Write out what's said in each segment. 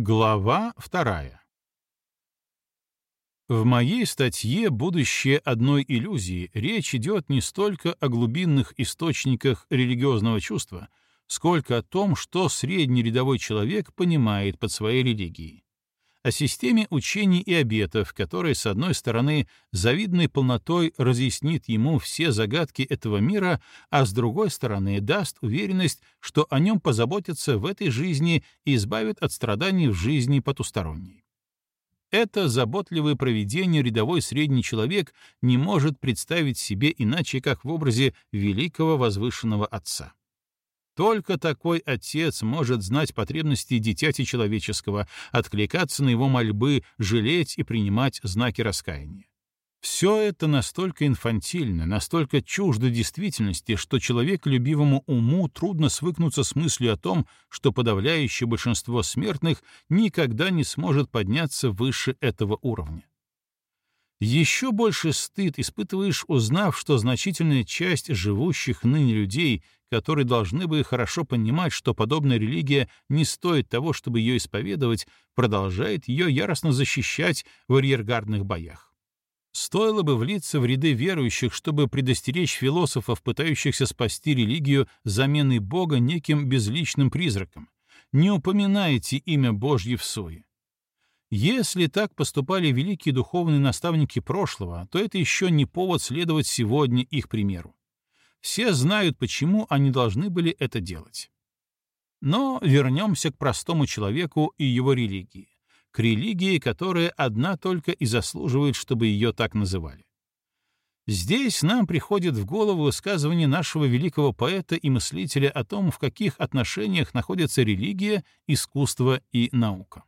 Глава вторая. В моей статье «Будущее одной иллюзии» речь идет не столько о глубинных источниках религиозного чувства, сколько о том, что средний рядовой человек понимает под своей религией о системе учений и обетов, которая, с одной стороны, завидной полнотой разъяснит ему все загадки этого мира, а с другой стороны, даст уверенность, что о нем позаботятся в этой жизни и избавят от страданий в жизни потусторонней. Это заботливое проведение рядовой средний человек не может представить себе иначе, как в образе великого возвышенного Отца. Только такой отец может знать потребности дитяти человеческого, откликаться на его мольбы, жалеть и принимать знаки раскаяния. Все это настолько инфантильно, настолько чуждо действительности, что человеколюбивому уму трудно свыкнуться с мыслью о том, что подавляющее большинство смертных никогда не сможет подняться выше этого уровня. Еще больше стыд испытываешь, узнав, что значительная часть живущих ныне людей, которые должны бы хорошо понимать, что подобная религия не стоит того, чтобы ее исповедовать, продолжает ее яростно защищать в арьергардных боях. Стоило бы влиться в ряды верующих, чтобы предостеречь философов, пытающихся спасти религию заменой Бога неким безличным призраком. Не упоминайте имя Божье в суе. Если так поступали великие духовные наставники прошлого, то это еще не повод следовать сегодня их примеру. Все знают, почему они должны были это делать. Но вернемся к простому человеку и его религии, к религии, которая одна только и заслуживает, чтобы ее так называли. Здесь нам приходит в голову высказывание нашего великого поэта и мыслителя о том, в каких отношениях находятся религия, искусство и наука.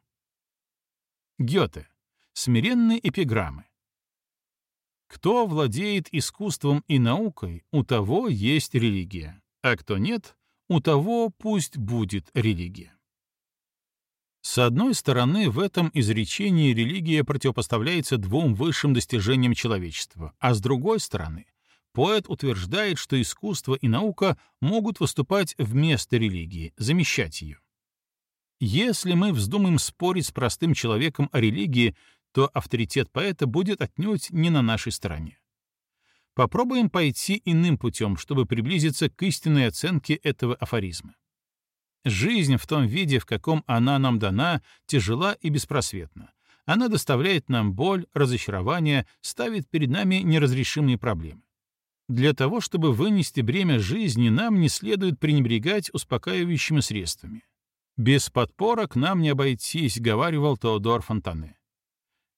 Гёте. Смиренные эпиграммы. Кто владеет искусством и наукой, у того есть религия, а кто нет, у того пусть будет религия. С одной стороны, в этом изречении религия противопоставляется двум высшим достижениям человечества, а с другой стороны, поэт утверждает, что искусство и наука могут выступать вместо религии, замещать ее. Если мы вздумаем спорить с простым человеком о религии, то авторитет поэта будет отнюдь не на нашей стороне. Попробуем пойти иным путем, чтобы приблизиться к истинной оценке этого афоризма. Жизнь в том виде, в каком она нам дана, тяжела и беспросветна. Она доставляет нам боль, разочарование, ставит перед нами неразрешимые проблемы. Для того, чтобы вынести бремя жизни, нам не следует пренебрегать успокаивающими средствами. «Без подпорок нам не обойтись», — говаривал Теодор Фонтане.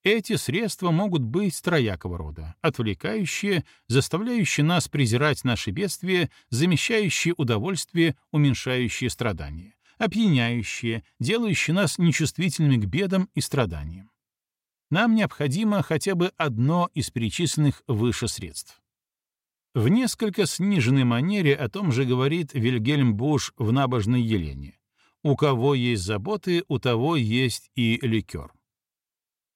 Эти средства могут быть троякого рода, отвлекающие, заставляющие нас презирать наши бедствия, замещающие удовольствие, уменьшающие страдания, опьяняющие, делающие нас нечувствительными к бедам и страданиям. Нам необходимо хотя бы одно из перечисленных выше средств. В несколько сниженной манере о том же говорит Вильгельм Буш в «Набожной Елене». У кого есть заботы, у того есть и ликер.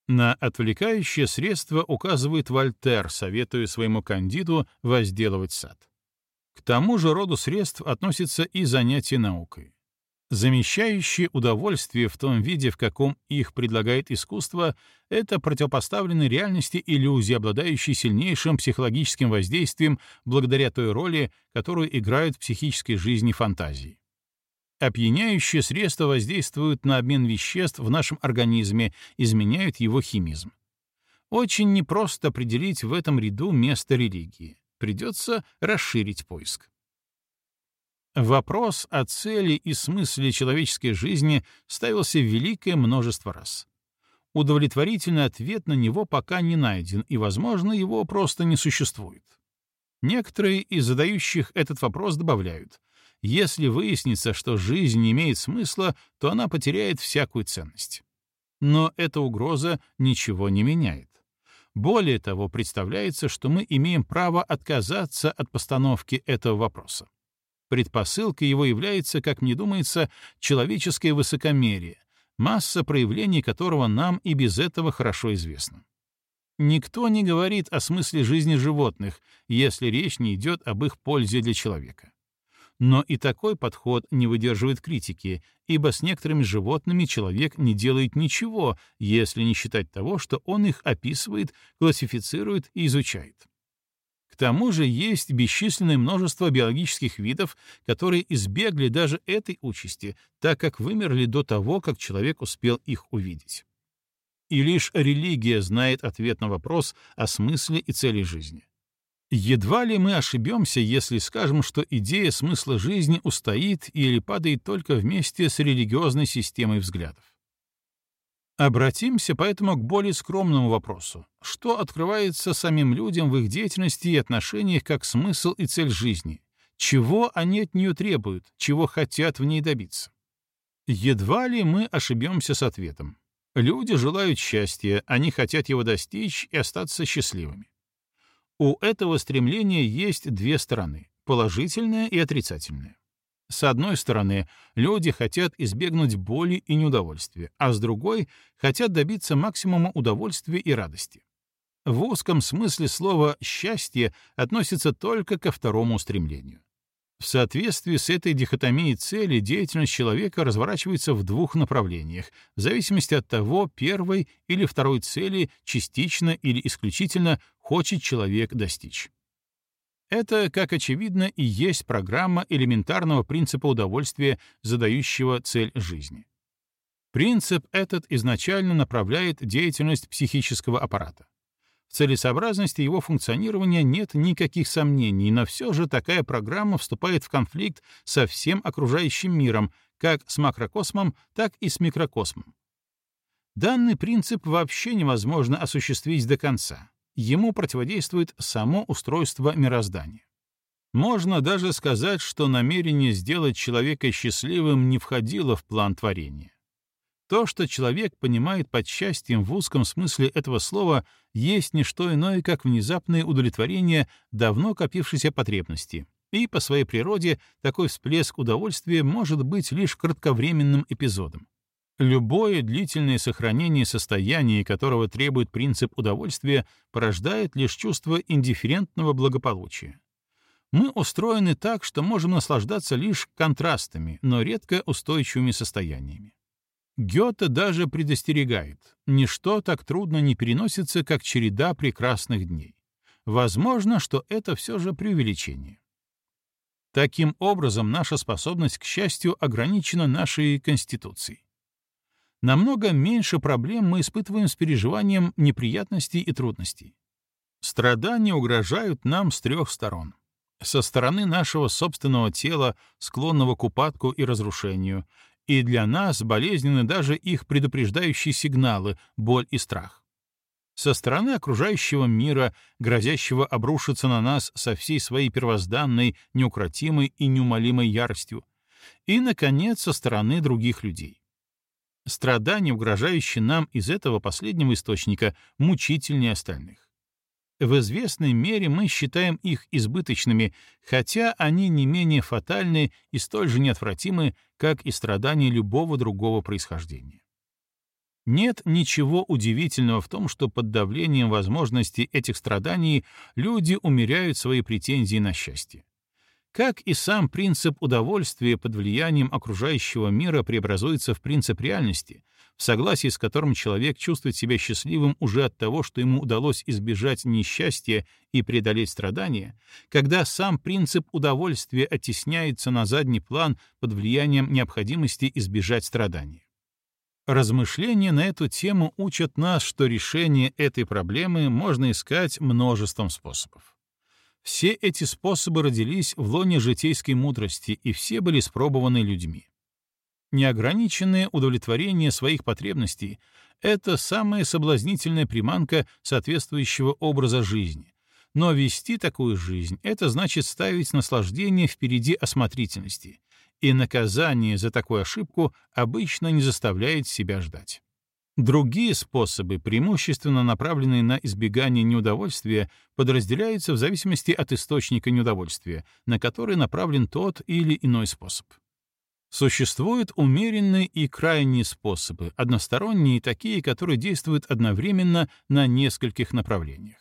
На отвлекающее средство указывает Вольтер, советуя своему кандиду возделывать сад. К тому же роду средств относится и занятие наукой. Замещающие удовольствие в том виде, в каком их предлагает искусство, это противопоставлены реальности иллюзии, обладающие сильнейшим психологическим воздействием благодаря той роли, которую играют в психической жизни фантазии. Опьяняющие средства воздействуют на обмен веществ в нашем организме, изменяют его химизм. Очень непросто определить в этом ряду место религии. Придется расширить поиск. Вопрос о цели и смысле человеческой жизни ставился великое множество раз. Удовлетворительный ответ на него пока не найден, и, возможно, его просто не существует. Некоторые из задающих этот вопрос добавляют — если выяснится, что жизнь не имеет смысла, то она потеряет всякую ценность. Но эта угроза ничего не меняет. Более того, представляется, что мы имеем право отказаться от постановки этого вопроса. Предпосылкой его является, как мне думается, человеческое высокомерие, масса проявлений которого нам и без этого хорошо известна. Никто не говорит о смысле жизни животных, если речь не идет об их пользе для человека Но и такой подход не выдерживает критики, ибо с некоторыми животными человек не делает ничего, если не считать того, что он их описывает, классифицирует и изучает. К тому же есть бесчисленное множество биологических видов, которые избегли даже этой участи, так как вымерли до того, как человек успел их увидеть. И лишь религия знает ответ на вопрос о смысле и цели жизни. Едва ли мы ошибемся, если скажем, что идея смысла жизни устоит или падает только вместе с религиозной системой взглядов. Обратимся поэтому к более скромному вопросу. Что открывается самим людям в их деятельности и отношениях как смысл и цель жизни? Чего они от нее требуют, чего хотят в ней добиться? Едва ли мы ошибемся с ответом. Люди желают счастья, они хотят его достичь и остаться счастливыми. У этого стремления есть две стороны — положительная и отрицательная. С одной стороны, люди хотят избегнуть боли и неудовольствия, а с другой — хотят добиться максимума удовольствия и радости. В узком смысле слова «счастье» относится только ко второму стремлению. В соответствии с этой дихотомией цели деятельность человека разворачивается в двух направлениях, в зависимости от того, первой или второй цели частично или исключительно хочет человек достичь. Это, как очевидно, и есть программа элементарного принципа удовольствия, задающего цель жизни. Принцип этот изначально направляет деятельность психического аппарата. В целесообразности его функционирования нет никаких сомнений, но все же такая программа вступает в конфликт со всем окружающим миром, как с макрокосмом, так и с микрокосмом. Данный принцип вообще невозможно осуществить до конца. Ему противодействует само устройство мироздания. Можно даже сказать, что намерение сделать человека счастливым не входило в план творения. То, что человек понимает под счастьем в узком смысле этого слова, есть не что иное, как внезапное удовлетворение давно копившейся потребности. И по своей природе такой всплеск удовольствия может быть лишь кратковременным эпизодом. Любое длительное сохранение состояния, которого требует принцип удовольствия, порождает лишь чувство индифферентного благополучия. Мы устроены так, что можем наслаждаться лишь контрастами, но редко устойчивыми состояниями. Гёте даже предостерегает, ничто так трудно не переносится, как череда прекрасных дней. Возможно, что это все же преувеличение. Таким образом, наша способность к счастью ограничена нашей Конституцией. Намного меньше проблем мы испытываем с переживанием неприятностей и трудностей. Страдания угрожают нам с трех сторон. Со стороны нашего собственного тела, склонного к упадку и разрушению, и для нас болезненны даже их предупреждающие сигналы, боль и страх. Со стороны окружающего мира, грозящего обрушиться на нас со всей своей первозданной, неукротимой и неумолимой яростью, и, наконец, со стороны других людей. Страдания, угрожающие нам из этого последнего источника, мучительнее остальных. В известной мере мы считаем их избыточными, хотя они не менее фатальны и столь же неотвратимы, как и страдания любого другого происхождения. Нет ничего удивительного в том, что под давлением возможностей этих страданий люди умеряют свои претензии на счастье. Как и сам принцип удовольствия под влиянием окружающего мира преобразуется в принцип реальности, в согласии с которым человек чувствует себя счастливым уже от того, что ему удалось избежать несчастья и преодолеть страдания, когда сам принцип удовольствия оттесняется на задний план под влиянием необходимости избежать страдания. Размышления на эту тему учат нас, что решение этой проблемы можно искать множеством способов. Все эти способы родились в лоне житейской мудрости, и все были спробованы людьми. Неограниченное удовлетворение своих потребностей — это самая соблазнительная приманка соответствующего образа жизни. Но вести такую жизнь — это значит ставить наслаждение впереди осмотрительности, и наказание за такую ошибку обычно не заставляет себя ждать. Другие способы, преимущественно направленные на избегание неудовольствия, подразделяются в зависимости от источника неудовольствия, на который направлен тот или иной способ. Существуют умеренные и крайние способы, односторонние и такие, которые действуют одновременно на нескольких направлениях.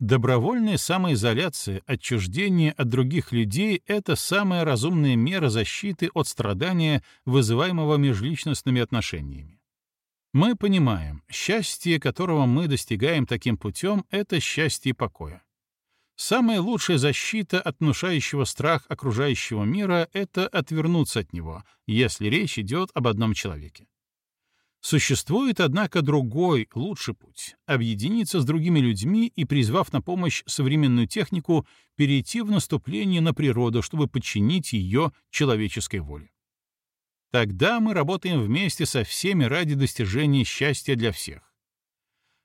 Добровольная самоизоляция, отчуждение от других людей — это самая разумная мера защиты от страдания, вызываемого межличностными отношениями. Мы понимаем, счастье, которого мы достигаем таким путем, — это счастье покоя. Самая лучшая защита от внушающего страх окружающего мира — это отвернуться от него, если речь идет об одном человеке. Существует, однако, другой, лучший путь — объединиться с другими людьми и, призвав на помощь современную технику, перейти в наступление на природу, чтобы подчинить ее человеческой воле. Тогда мы работаем вместе со всеми ради достижения счастья для всех.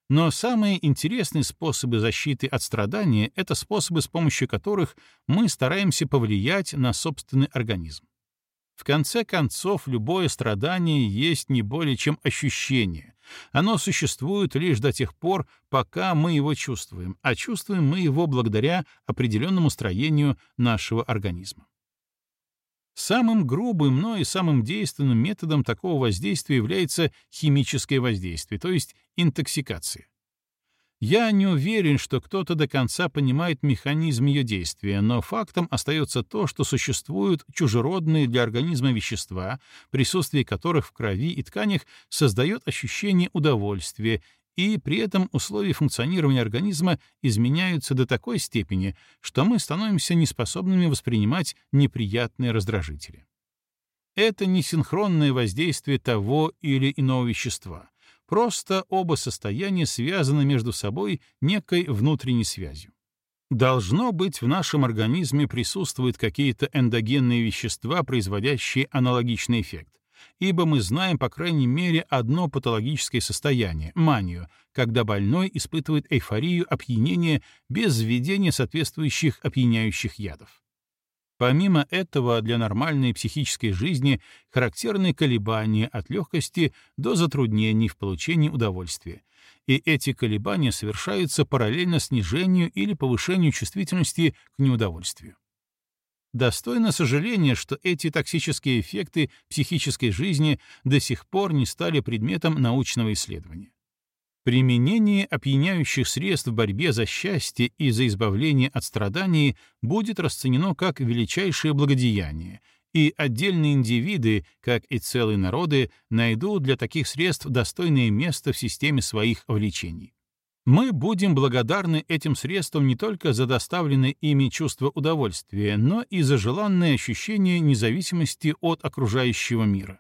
Но самые интересные способы защиты от страдания — это способы, с помощью которых мы стараемся повлиять на собственный организм. В конце концов, любое страдание есть не более чем ощущение. Оно существует лишь до тех пор, пока мы его чувствуем, а чувствуем мы его благодаря определенному строению нашего организма. Самым грубым, но и самым действенным методом такого воздействия является химическое воздействие, то есть интоксикация. Я не уверен, что кто-то до конца понимает механизм ее действия, но фактом остается то, что существуют чужеродные для организма вещества, присутствие которых в крови и тканях создает ощущение удовольствия, и при этом условия функционирования организма изменяются до такой степени, что мы становимся неспособными воспринимать неприятные раздражители. Это не синхронное воздействие того или иного вещества, Просто оба состояния связаны между собой некой внутренней связью. Должно быть, в нашем организме присутствуют какие-то эндогенные вещества, производящие аналогичный эффект, ибо мы знаем, по крайней мере, одно патологическое состояние — манию, когда больной испытывает эйфорию опьянения без введения соответствующих опьяняющих ядов. Помимо этого, для нормальной психической жизни характерны колебания от легкости до затруднений в получении удовольствия. И эти колебания совершаются параллельно снижению или повышению чувствительности к неудовольствию. Достойно сожаления, что эти токсические эффекты психической жизни до сих пор не стали предметом научного исследования. Применение опьяняющих средств в борьбе за счастье и за избавление от страданий будет расценено как величайшее благодеяние, и отдельные индивиды, как и целые народы, найдут для таких средств достойное место в системе своих влечений. Мы будем благодарны этим средствам не только за доставленное ими чувство удовольствия, но и за желанное ощущение независимости от окружающего мира.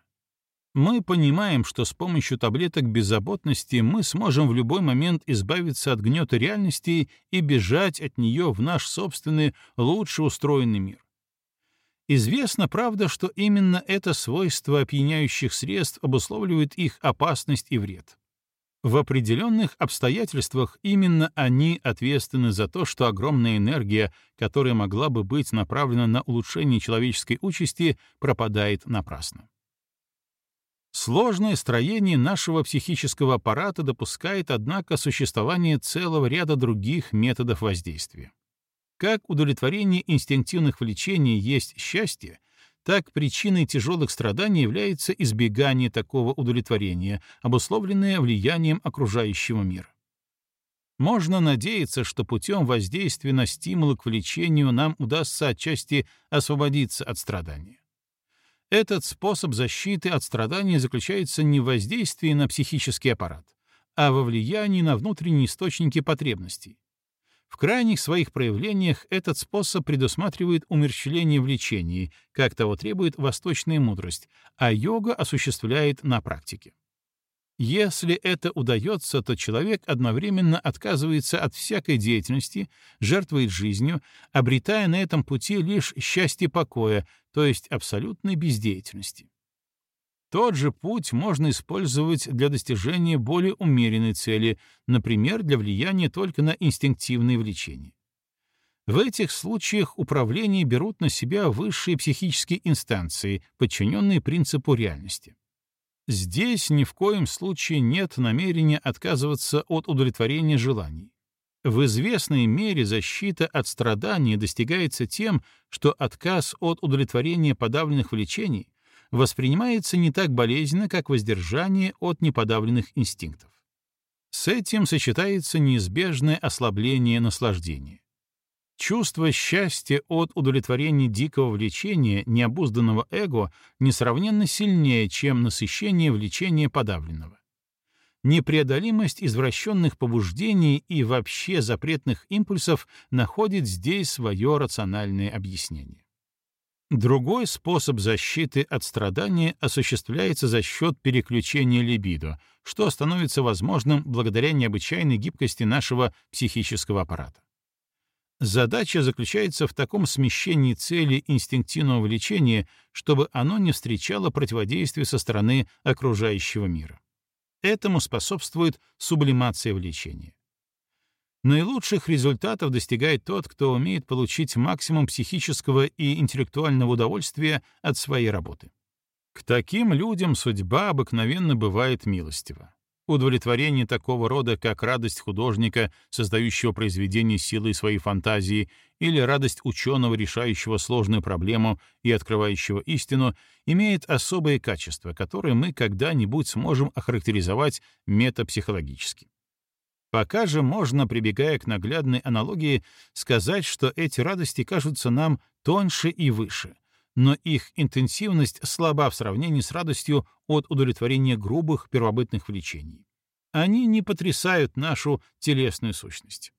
Мы понимаем, что с помощью таблеток беззаботности мы сможем в любой момент избавиться от гнета реальности и бежать от нее в наш собственный, лучше устроенный мир. Известно, правда, что именно это свойство опьяняющих средств обусловливает их опасность и вред. В определенных обстоятельствах именно они ответственны за то, что огромная энергия, которая могла бы быть направлена на улучшение человеческой участи, пропадает напрасно. Сложное строение нашего психического аппарата допускает, однако, существование целого ряда других методов воздействия. Как удовлетворение инстинктивных влечений есть счастье, так причиной тяжелых страданий является избегание такого удовлетворения, обусловленное влиянием окружающего мира. Можно надеяться, что путем воздействия на стимулы к влечению нам удастся отчасти освободиться от страдания. Этот способ защиты от страданий заключается не в воздействии на психический аппарат, а во влиянии на внутренние источники потребностей. В крайних своих проявлениях этот способ предусматривает умерщвление влечений, как того требует восточная мудрость, а йога осуществляет на практике. Если это удается, то человек одновременно отказывается от всякой деятельности, жертвует жизнью, обретая на этом пути лишь счастье покоя, то есть абсолютной бездеятельности. Тот же путь можно использовать для достижения более умеренной цели, например, для влияния только на инстинктивные влечения. В этих случаях управление берут на себя высшие психические инстанции, подчиненные принципу реальности. Здесь ни в коем случае нет намерения отказываться от удовлетворения желаний. В известной мере защита от страданий достигается тем, что отказ от удовлетворения подавленных влечений воспринимается не так болезненно, как воздержание от неподавленных инстинктов. С этим сочетается неизбежное ослабление наслаждения. Чувство счастья от удовлетворения дикого влечения, необузданного эго, несравненно сильнее, чем насыщение влечения подавленного. Непреодолимость извращенных побуждений и вообще запретных импульсов находит здесь свое рациональное объяснение. Другой способ защиты от страдания осуществляется за счет переключения либидо, что становится возможным благодаря необычайной гибкости нашего психического аппарата. Задача заключается в таком смещении цели инстинктивного влечения, чтобы оно не встречало противодействия со стороны окружающего мира. Этому способствует сублимация влечения. Наилучших результатов достигает тот, кто умеет получить максимум психического и интеллектуального удовольствия от своей работы. К таким людям судьба обыкновенно бывает милостива. Удовлетворение такого рода, как радость художника, создающего произведение силой своей фантазии, или радость ученого, решающего сложную проблему и открывающего истину, имеет особые качества, которые мы когда-нибудь сможем охарактеризовать метапсихологически. Пока же можно, прибегая к наглядной аналогии, сказать, что эти радости кажутся нам тоньше и выше, но их интенсивность слаба в сравнении с радостью от удовлетворения грубых первобытных влечений. Они не потрясают нашу телесную сущность.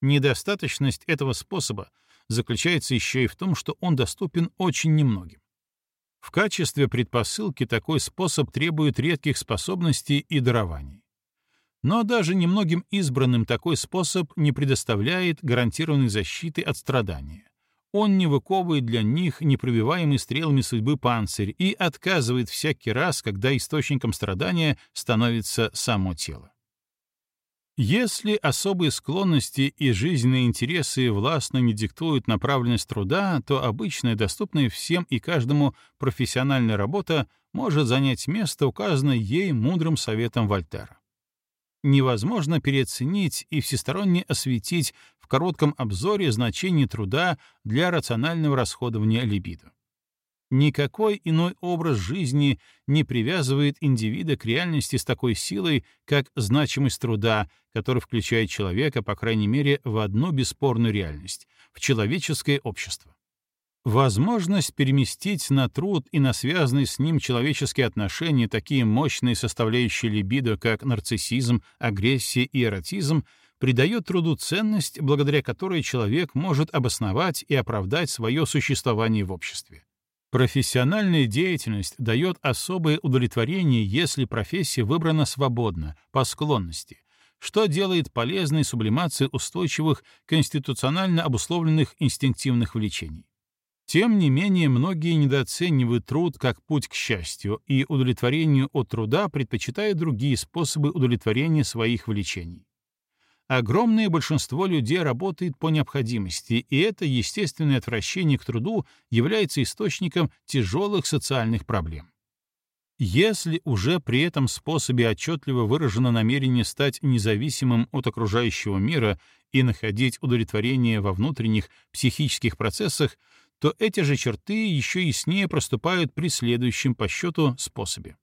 Недостаточность этого способа заключается еще и в том, что он доступен очень немногим. В качестве предпосылки такой способ требует редких способностей и дарований. Но даже немногим избранным такой способ не предоставляет гарантированной защиты от страдания. Он не выковывает для них непробиваемый стрелами судьбы панцирь и отказывает всякий раз, когда источником страдания становится само тело. Если особые склонности и жизненные интересы властно не диктуют направленность труда, то обычная, доступная всем и каждому профессиональная работа может занять место, указанное ей мудрым советом Вольтера невозможно переоценить и всесторонне осветить в коротком обзоре значение труда для рационального расходования либидо. Никакой иной образ жизни не привязывает индивида к реальности с такой силой, как значимость труда, который включает человека, по крайней мере, в одну бесспорную реальность — в человеческое общество. Возможность переместить на труд и на связанные с ним человеческие отношения такие мощные составляющие либидо, как нарциссизм, агрессия и эротизм, придает труду ценность, благодаря которой человек может обосновать и оправдать свое существование в обществе. Профессиональная деятельность дает особое удовлетворение, если профессия выбрана свободно, по склонности, что делает полезной сублимацию устойчивых, конституционально обусловленных инстинктивных влечений. Тем не менее, многие недооценивают труд как путь к счастью и удовлетворению от труда предпочитают другие способы удовлетворения своих влечений. Огромное большинство людей работает по необходимости, и это естественное отвращение к труду является источником тяжелых социальных проблем. Если уже при этом способе отчетливо выражено намерение стать независимым от окружающего мира и находить удовлетворение во внутренних психических процессах, то эти же черты еще яснее проступают при следующем по счету способе.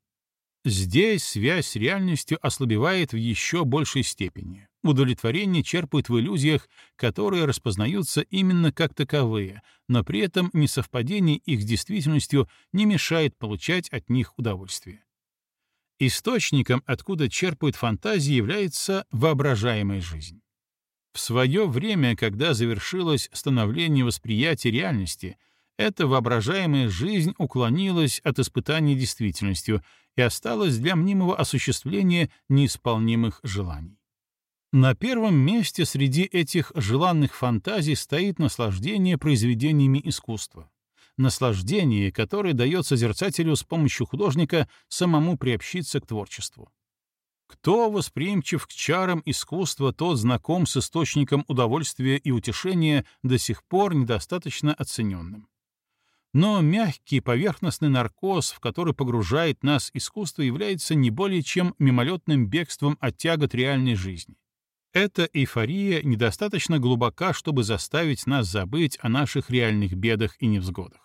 Здесь связь с реальностью ослабевает в еще большей степени. Удовлетворение черпают в иллюзиях, которые распознаются именно как таковые, но при этом несовпадение их с действительностью не мешает получать от них удовольствие. Источником, откуда черпают фантазии, является воображаемая жизнь. В свое время, когда завершилось становление восприятия реальности, эта воображаемая жизнь уклонилась от испытания действительностью и осталась для мнимого осуществления неисполнимых желаний. На первом месте среди этих желанных фантазий стоит наслаждение произведениями искусства. Наслаждение, которое дает созерцателю с помощью художника самому приобщиться к творчеству. Кто восприимчив к чарам искусства, тот знаком с источником удовольствия и утешения, до сих пор недостаточно оцененным. Но мягкий поверхностный наркоз, в который погружает нас искусство, является не более чем мимолетным бегством от тягот реальной жизни. Эта эйфория недостаточно глубока, чтобы заставить нас забыть о наших реальных бедах и невзгодах.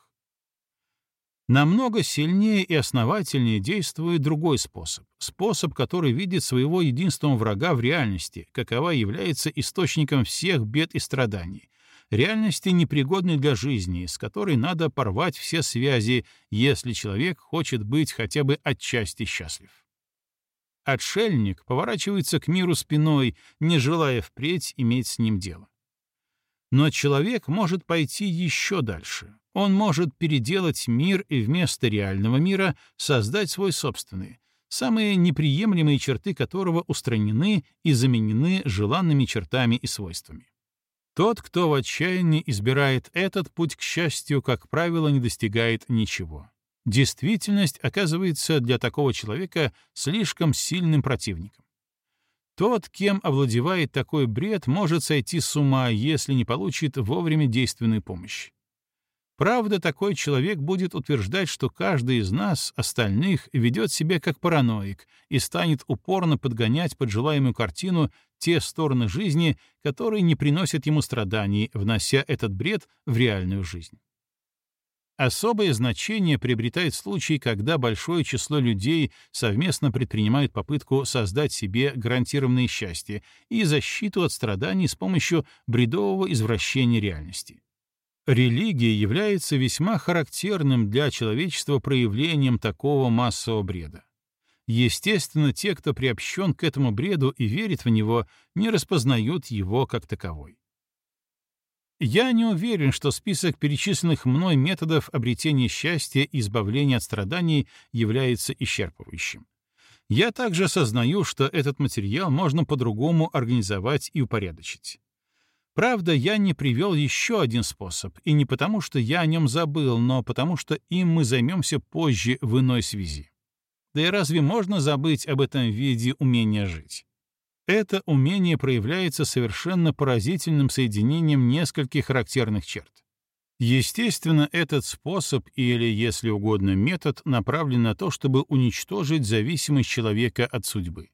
Намного сильнее и основательнее действует другой способ. Способ, который видит своего единственного врага в реальности, какова является источником всех бед и страданий. Реальности непригодной для жизни, с которой надо порвать все связи, если человек хочет быть хотя бы отчасти счастлив. Отшельник поворачивается к миру спиной, не желая впредь иметь с ним дело. Но человек может пойти еще дальше. Он может переделать мир и вместо реального мира создать свой собственный, самые неприемлемые черты которого устранены и заменены желанными чертами и свойствами. Тот, кто в отчаянии избирает этот путь к счастью, как правило, не достигает ничего. Действительность оказывается для такого человека слишком сильным противником. Тот, кем овладевает такой бред, может сойти с ума, если не получит вовремя действенную помощь. Правда, такой человек будет утверждать, что каждый из нас, остальных, ведет себя как параноик и станет упорно подгонять под желаемую картину те стороны жизни, которые не приносят ему страданий, внося этот бред в реальную жизнь. Особое значение приобретает случай, когда большое число людей совместно предпринимают попытку создать себе гарантированное счастье и защиту от страданий с помощью бредового извращения реальности. Религия является весьма характерным для человечества проявлением такого массового бреда. Естественно, те, кто приобщен к этому бреду и верит в него, не распознают его как таковой. Я не уверен, что список перечисленных мной методов обретения счастья и избавления от страданий является исчерпывающим. Я также осознаю, что этот материал можно по-другому организовать и упорядочить. Правда, я не привел еще один способ, и не потому, что я о нем забыл, но потому, что им мы займемся позже в иной связи. Да и разве можно забыть об этом виде умения жить? Это умение проявляется совершенно поразительным соединением нескольких характерных черт. Естественно, этот способ или, если угодно, метод направлен на то, чтобы уничтожить зависимость человека от судьбы.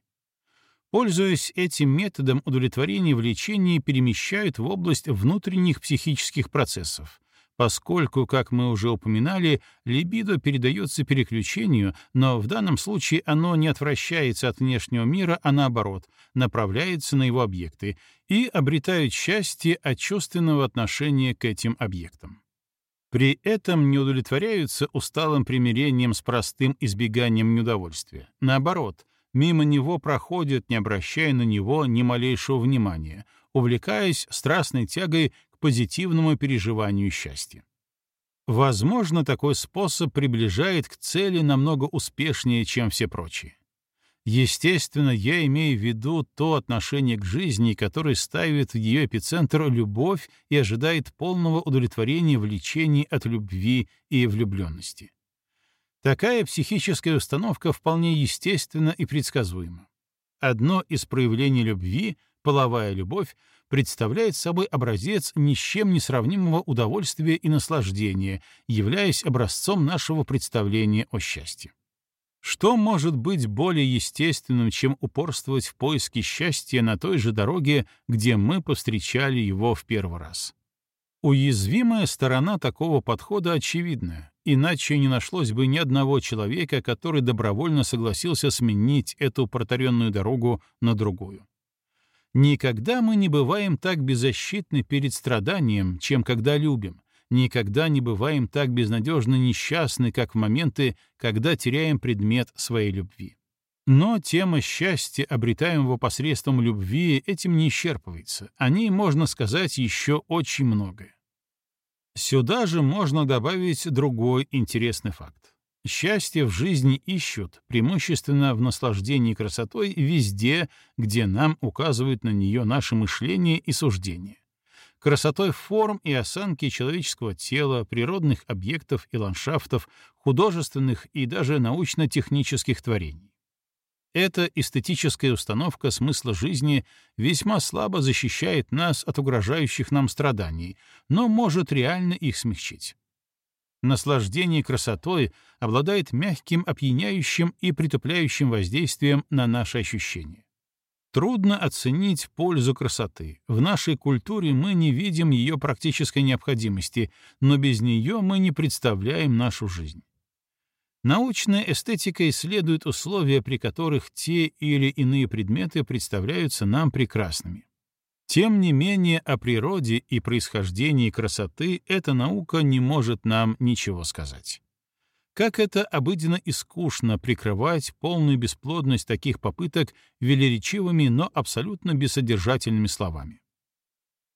Пользуясь этим методом, удовлетворение влечения перемещают в область внутренних психических процессов, поскольку, как мы уже упоминали, либидо передается переключению, но в данном случае оно не отвращается от внешнего мира, а наоборот, направляется на его объекты и обретает счастье от чувственного отношения к этим объектам. При этом не удовлетворяются усталым примирением с простым избеганием неудовольствия. Наоборот, мимо него проходят, не обращая на него ни малейшего внимания, увлекаясь страстной тягой позитивному переживанию счастья. Возможно, такой способ приближает к цели намного успешнее, чем все прочие. Естественно, я имею в виду то отношение к жизни, которое ставит в ее эпицентр любовь и ожидает полного удовлетворения влечений от любви и влюбленности. Такая психическая установка вполне естественна и предсказуема. Одно из проявлений любви, половая любовь, представляет собой образец ни с чем не сравнимого удовольствия и наслаждения, являясь образцом нашего представления о счастье. Что может быть более естественным, чем упорствовать в поиске счастья на той же дороге, где мы повстречали его в первый раз? Уязвимая сторона такого подхода очевидна, иначе не нашлось бы ни одного человека, который добровольно согласился сменить эту протаренную дорогу на другую. Никогда мы не бываем так беззащитны перед страданием, чем когда любим. Никогда не бываем так безнадежно несчастны, как в моменты, когда теряем предмет своей любви. Но тема счастья, обретаемого посредством любви, этим не исчерпывается. О ней можно сказать еще очень многое. Сюда же можно добавить другой интересный факт. Счастье в жизни ищут, преимущественно в наслаждении красотой, везде, где нам указывают на нее наше мышление и суждение. Красотой форм и осанки человеческого тела, природных объектов и ландшафтов, художественных и даже научно-технических творений. Эта эстетическая установка смысла жизни весьма слабо защищает нас от угрожающих нам страданий, но может реально их смягчить. Наслаждение красотой обладает мягким, опьяняющим и притупляющим воздействием на наши ощущения. Трудно оценить пользу красоты. В нашей культуре мы не видим ее практической необходимости, но без нее мы не представляем нашу жизнь. Научная эстетика исследует условия, при которых те или иные предметы представляются нам прекрасными. Тем не менее, о природе и происхождении красоты эта наука не может нам ничего сказать. Как это обыденно и скучно прикрывать полную бесплодность таких попыток велеречивыми, но абсолютно бессодержательными словами.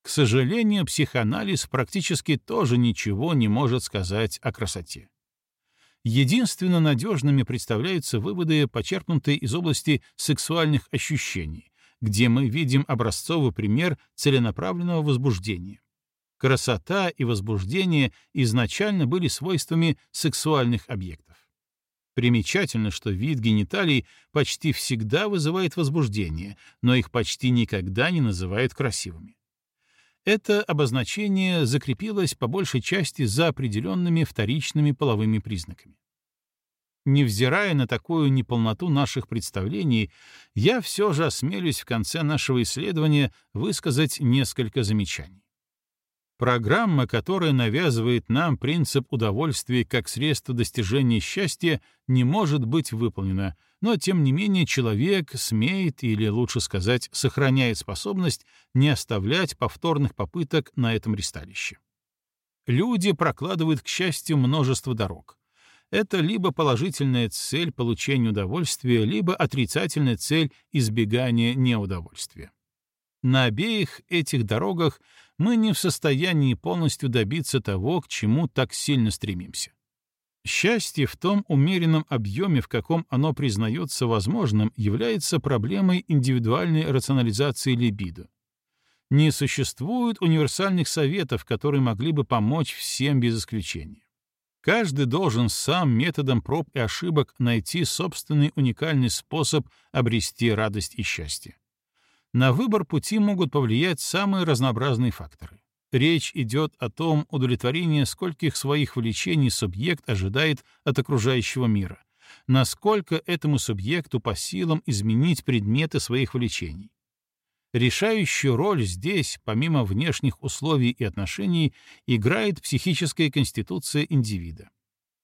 К сожалению, психоанализ практически тоже ничего не может сказать о красоте единственно надежными представляются выводы, почерпнутые из области сексуальных ощущений, где мы видим образцовый пример целенаправленного возбуждения. Красота и возбуждение изначально были свойствами сексуальных объектов. Примечательно, что вид гениталий почти всегда вызывает возбуждение, но их почти никогда не называют красивыми. Это обозначение закрепилось по большей части за определенными вторичными половыми признаками. Невзирая на такую неполноту наших представлений, я все же осмелюсь в конце нашего исследования высказать несколько замечаний. Программа, которая навязывает нам принцип удовольствия как средство достижения счастья, не может быть выполнена, но тем не менее человек смеет, или лучше сказать, сохраняет способность не оставлять повторных попыток на этом ристалище. Люди прокладывают к счастью множество дорог. Это либо положительная цель получения удовольствия, либо отрицательная цель избегания неудовольствия. На обеих этих дорогах мы не в состоянии полностью добиться того, к чему так сильно стремимся. Счастье в том умеренном объеме, в каком оно признается возможным, является проблемой индивидуальной рационализации либидо. Не существует универсальных советов, которые могли бы помочь всем без исключения. Каждый должен сам методом проб и ошибок найти собственный уникальный способ обрести радость и счастье на выбор пути могут повлиять самые разнообразные факторы. Речь идет о том удовлетворении, скольких своих влечений субъект ожидает от окружающего мира, насколько этому субъекту по силам изменить предметы своих влечений. Решающую роль здесь, помимо внешних условий и отношений, играет психическая конституция индивида.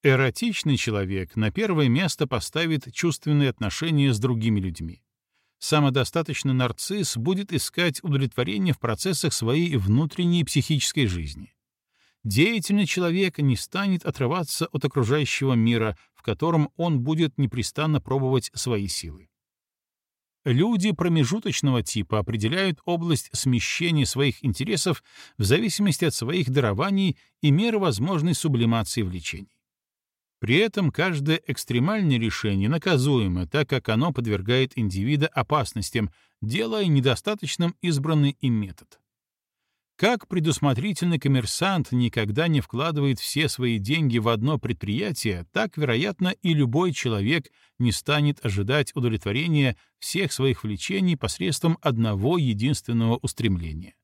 Эротичный человек на первое место поставит чувственные отношения с другими людьми самодостаточный нарцисс будет искать удовлетворение в процессах своей внутренней психической жизни. Деятельный человек не станет отрываться от окружающего мира, в котором он будет непрестанно пробовать свои силы. Люди промежуточного типа определяют область смещения своих интересов в зависимости от своих дарований и меры возможной сублимации влечений. При этом каждое экстремальное решение наказуемо, так как оно подвергает индивида опасностям, делая недостаточным избранный им метод. Как предусмотрительный коммерсант никогда не вкладывает все свои деньги в одно предприятие, так, вероятно, и любой человек не станет ожидать удовлетворения всех своих влечений посредством одного единственного устремления.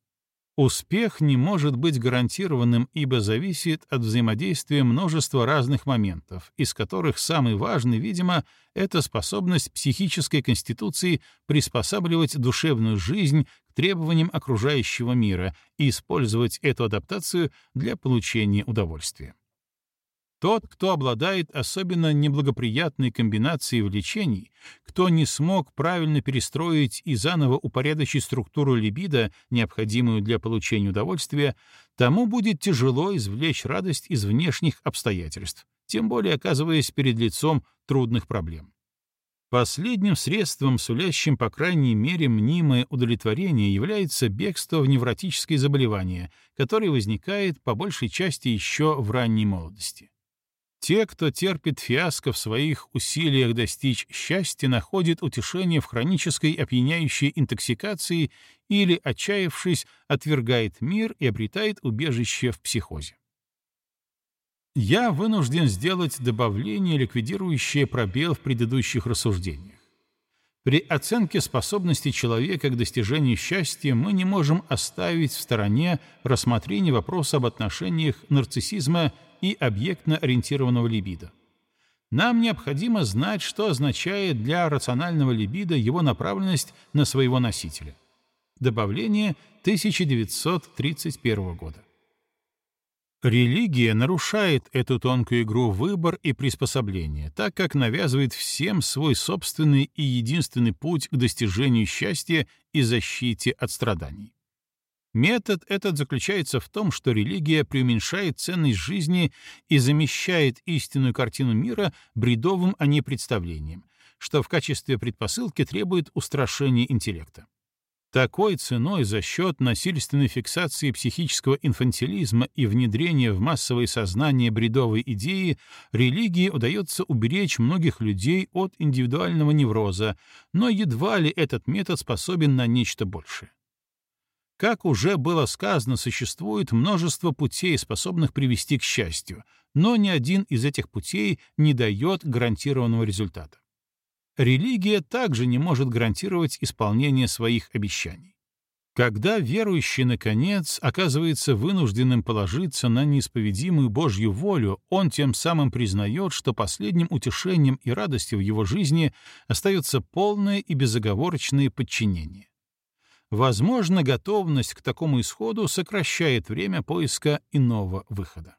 Успех не может быть гарантированным, ибо зависит от взаимодействия множества разных моментов, из которых самый важный, видимо, это способность психической конституции приспосабливать душевную жизнь к требованиям окружающего мира и использовать эту адаптацию для получения удовольствия. Тот, кто обладает особенно неблагоприятной комбинацией влечений, кто не смог правильно перестроить и заново упорядочить структуру либидо, необходимую для получения удовольствия, тому будет тяжело извлечь радость из внешних обстоятельств, тем более оказываясь перед лицом трудных проблем. Последним средством, сулящим, по крайней мере, мнимое удовлетворение, является бегство в невротическое заболевание, которое возникает по большей части еще в ранней молодости. Те, кто терпит фиаско в своих усилиях достичь счастья, находят утешение в хронической опьяняющей интоксикации или, отчаявшись, отвергает мир и обретает убежище в психозе. Я вынужден сделать добавление, ликвидирующее пробел в предыдущих рассуждениях. При оценке способности человека к достижению счастья мы не можем оставить в стороне рассмотрение вопроса об отношениях нарциссизма и объектно-ориентированного либидо. Нам необходимо знать, что означает для рационального либидо его направленность на своего носителя. Добавление 1931 года. Религия нарушает эту тонкую игру выбор и приспособление, так как навязывает всем свой собственный и единственный путь к достижению счастья и защите от страданий. Метод этот заключается в том, что религия преуменьшает ценность жизни и замещает истинную картину мира бредовым, а не представлением, что в качестве предпосылки требует устрашения интеллекта. Такой ценой за счет насильственной фиксации психического инфантилизма и внедрения в массовое сознание бредовой идеи религии удается уберечь многих людей от индивидуального невроза, но едва ли этот метод способен на нечто большее. Как уже было сказано, существует множество путей, способных привести к счастью, но ни один из этих путей не дает гарантированного результата. Религия также не может гарантировать исполнение своих обещаний. Когда верующий, наконец, оказывается вынужденным положиться на неисповедимую Божью волю, он тем самым признает, что последним утешением и радостью в его жизни остается полное и безоговорочное подчинение. Возможно, готовность к такому исходу сокращает время поиска иного выхода.